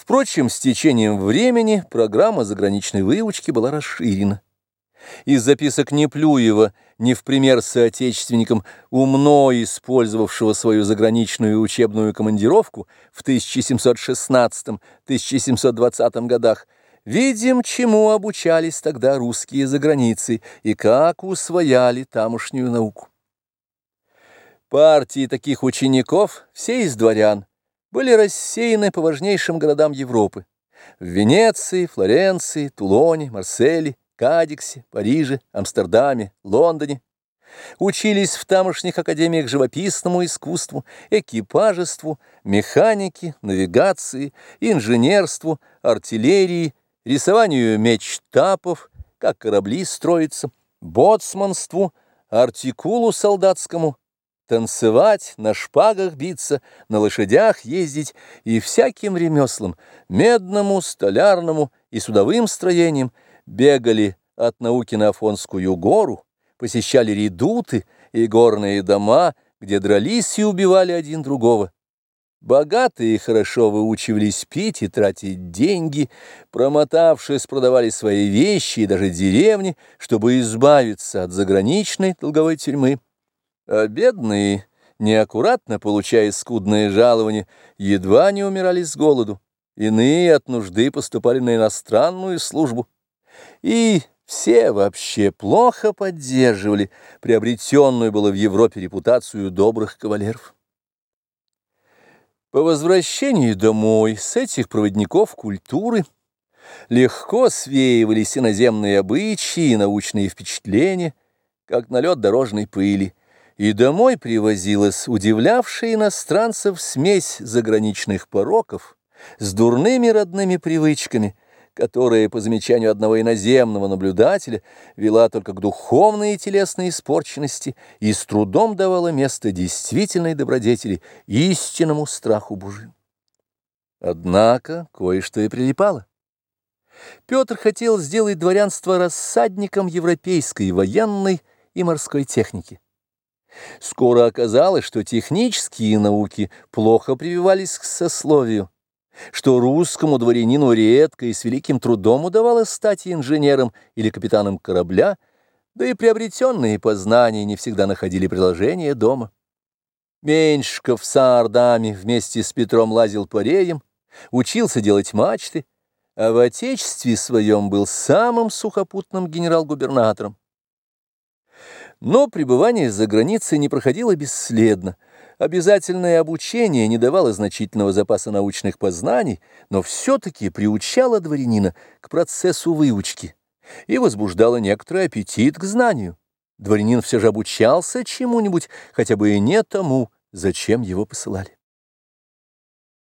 Впрочем, с течением времени программа заграничной выучки была расширена. Из записок Неплюева, не в пример соотечественникам, умно использовавшего свою заграничную учебную командировку в 1716-1720 годах, видим, чему обучались тогда русские за границей и как усвояли тамошнюю науку. Партии таких учеников, все из дворян, были рассеяны по важнейшим городам Европы. В Венеции, Флоренции, Тулоне, Марселе, Кадиксе, Париже, Амстердаме, Лондоне. Учились в тамошних академиях живописному искусству, экипажеству, механике, навигации, инженерству, артиллерии, рисованию мечтапов, как корабли строятся, боцманству, артикулу солдатскому, танцевать, на шпагах биться, на лошадях ездить и всяким ремеслам, медному, столярному и судовым строением, бегали от науки на Афонскую гору, посещали редуты и горные дома, где дрались и убивали один другого. Богатые хорошо выучивались пить и тратить деньги, промотавшись, продавали свои вещи и даже деревни, чтобы избавиться от заграничной долговой тюрьмы. А бедные, неаккуратно получая скудное жалование, едва не умирали с голоду. Иные от нужды поступали на иностранную службу. И все вообще плохо поддерживали приобретенную было в Европе репутацию добрых кавалеров. По возвращении домой с этих проводников культуры легко свеивались иноземные обычаи и научные впечатления, как налет дорожной пыли, и домой привозилась удивлявшая иностранцев смесь заграничных пороков с дурными родными привычками, которая, по замечанию одного иноземного наблюдателя, вела только к духовной и телесной испорченности и с трудом давала место действительной добродетели, истинному страху Божию. Однако кое-что и прилипало. Петр хотел сделать дворянство рассадником европейской военной и морской техники. Скоро оказалось, что технические науки плохо прививались к сословию, что русскому дворянину редко и с великим трудом удавалось стать инженером или капитаном корабля, да и приобретенные познания не всегда находили приложение дома. Меньшков с Ардами вместе с Петром лазил по реям, учился делать мачты, а в отечестве своем был самым сухопутным генерал-губернатором. Но пребывание за границей не проходило бесследно. Обязательное обучение не давало значительного запаса научных познаний, но все-таки приучало дворянина к процессу выучки и возбуждало некоторый аппетит к знанию. Дворянин все же обучался чему-нибудь, хотя бы и не тому, зачем его посылали.